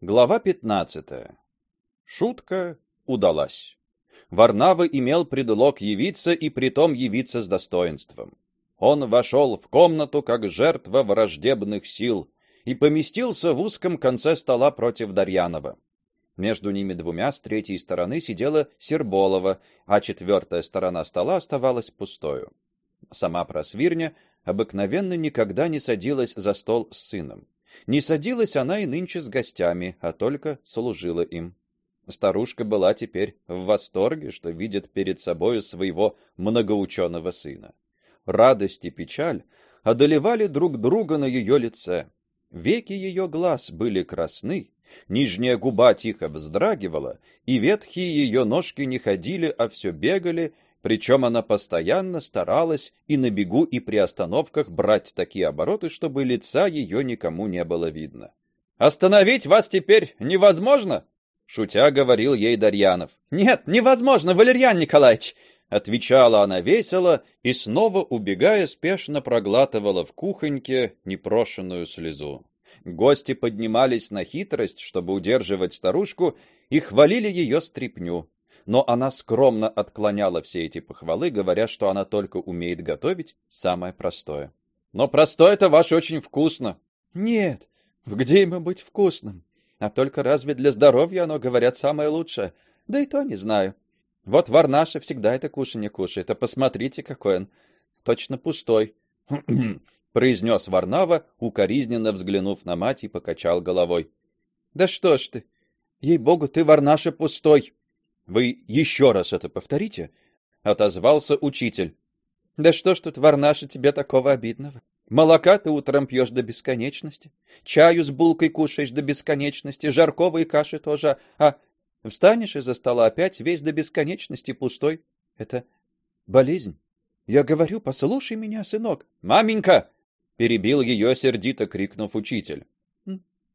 Глава 15. Шутка удалась. Варнава имел предлог явиться и притом явиться с достоинством. Он вошел в комнату как жертва враждебных сил и поместился в узком конце стола против Дарьянова. Между ними двумя с третьей стороны сидела Серболова, а четвертая сторона стола оставалась пустой. Сама просвирня обыкновенно никогда не садилась за стол с сыном. Не садилась она и нынче с гостями, а только служила им. Старушка была теперь в восторге, что видит перед собою своего многоученого сына. Радость и печаль одолевали друг друга на ее лице. Веки ее глаз были красны, нижняя губа тихо вздрагивала, и ветхие ее ножки не ходили, а все бегали, причем она постоянно старалась и на бегу, и при остановках брать такие обороты, чтобы лица ее никому не было видно. Остановить вас теперь невозможно, шутя говорил ей Дарьянов. Нет, невозможно, Валерьян Николаевич, отвечала она весело и снова убегая спешно проглатывала в кухоньке непрошенную слезу. Гости поднимались на хитрость, чтобы удерживать старушку, и хвалили ее стряпню но она скромно отклоняла все эти похвалы, говоря, что она только умеет готовить самое простое. Но простое это ваше очень вкусно. Нет, где ему быть вкусным? А только разве для здоровья оно, говорят, самое лучшее? Да и то не знаю. Вот Варнаша всегда это кушанье кушает, а посмотрите, какой он. Точно пустой. произнес Варнава, укоризненно взглянув на мать и покачал головой. Да что ж ты? Ей-богу, ты Варнаша пустой. Вы еще раз это повторите, отозвался учитель. Да что ж тут Варнаша тебе такого обидного? Молока ты утром пьешь до бесконечности, чаю с булкой кушаешь до бесконечности, жарковые каши тоже, а встанешь из-за стола опять весь до бесконечности пустой. Это болезнь. Я говорю, послушай меня, сынок. Маменька, перебил ее сердито крикнув учитель.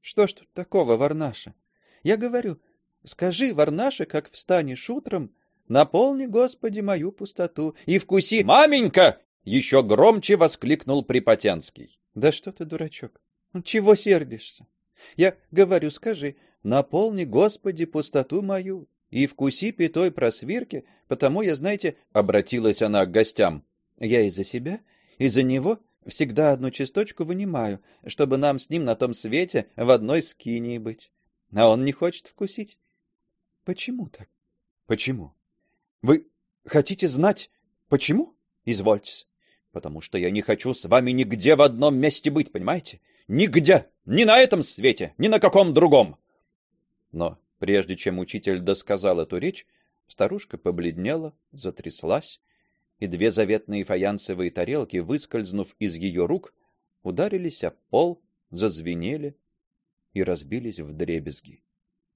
Что ж тут такого, Варнаша? Я говорю, Скажи, Варнаша, как встанешь утром, наполни, Господи, мою пустоту и вкуси. Маменька! еще громче воскликнул Припотенский. Да что ты, дурачок? Ну, чего сердишься? Я говорю, скажи, наполни, Господи, пустоту мою и вкуси пятой просвирки, потому я, знаете, обратилась она к гостям. Я из-за себя, из-за него всегда одну часточку вынимаю, чтобы нам с ним на том свете в одной скинии быть. А он не хочет вкусить. Почему так? Почему? Вы хотите знать, почему? Извольте. Потому что я не хочу с вами нигде в одном месте быть, понимаете? Нигде, ни на этом свете, ни на каком другом. Но прежде чем учитель досказал эту речь, старушка побледнела, затряслась, и две заветные фаянсовые тарелки, выскользнув из ее рук, ударились о пол, зазвенели и разбились вдребезги.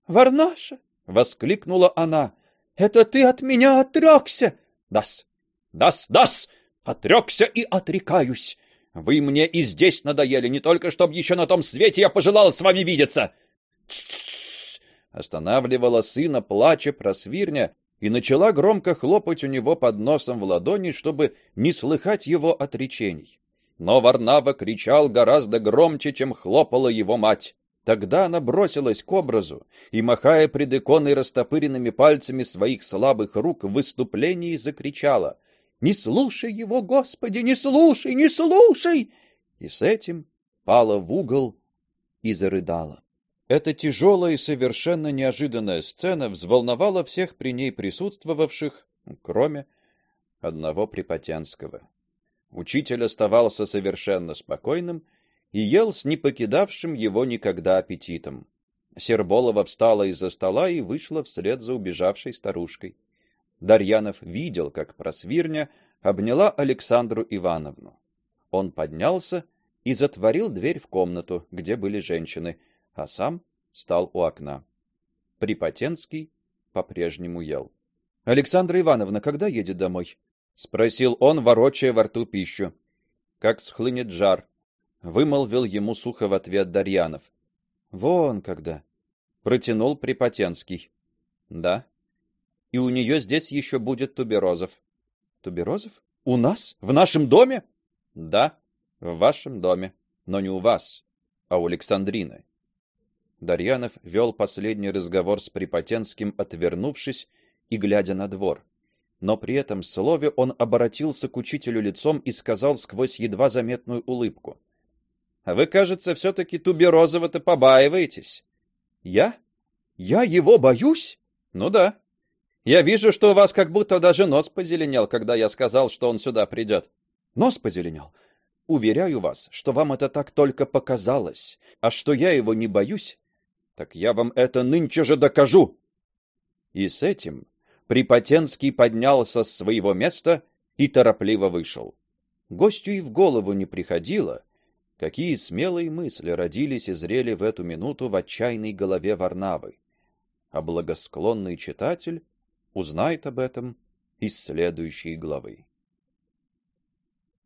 Варнаша, воскликнула она. Это ты от меня отрекся? Дас. Дас, дас. Отрекся и отрекаюсь. Вы мне и здесь надоели, не только чтоб еще на том свете я пожелал с вами видеться. Ц-ц-ц. Останавливала сына плача просвирня и начала громко хлопать у него под носом в ладони, чтобы не слыхать его отречений. Но Варнава кричал гораздо громче, чем хлопала его мать. Тогда она бросилась к образу и, махая пред иконой растопыренными пальцами своих слабых рук в выступлении, закричала «Не слушай его, Господи, не слушай, не слушай!» И с этим пала в угол и зарыдала. Эта тяжелая и совершенно неожиданная сцена взволновала всех при ней присутствовавших, кроме одного Припотенского. Учитель оставался совершенно спокойным и ел с не покидавшим его никогда аппетитом. Серболова встала из-за стола и вышла вслед за убежавшей старушкой. Дарьянов видел, как просвирня обняла Александру Ивановну. Он поднялся и затворил дверь в комнату, где были женщины, а сам стал у окна. Припотенский по-прежнему ел. Александра Ивановна когда едет домой? спросил он, ворочая во рту пищу. Как схлынет жар, вымолвил ему сухо в ответ Дарьянов. Вон когда, протянул Припотенский. Да. И у нее здесь еще будет туберозов. Туберозов? У нас? В нашем доме? Да, в вашем доме, но не у вас, а у Александрины. Дарьянов вел последний разговор с Припотенским, отвернувшись и глядя на двор. Но при этом слове он обратился к учителю лицом и сказал сквозь едва заметную улыбку: "А вы, кажется, все таки Туберозова-то побаиваетесь?" "Я? Я его боюсь?" "Ну да. Я вижу, что у вас как будто даже нос позеленел, когда я сказал, что он сюда придет». "Нос позеленел? Уверяю вас, что вам это так только показалось, а что я его не боюсь, так я вам это нынче же докажу. И с этим Припотенский поднялся с своего места и торопливо вышел. Гостю и в голову не приходило, какие смелые мысли родились и зрели в эту минуту в отчаянной голове Варнавы. А благосклонный читатель узнает об этом из следующей главы.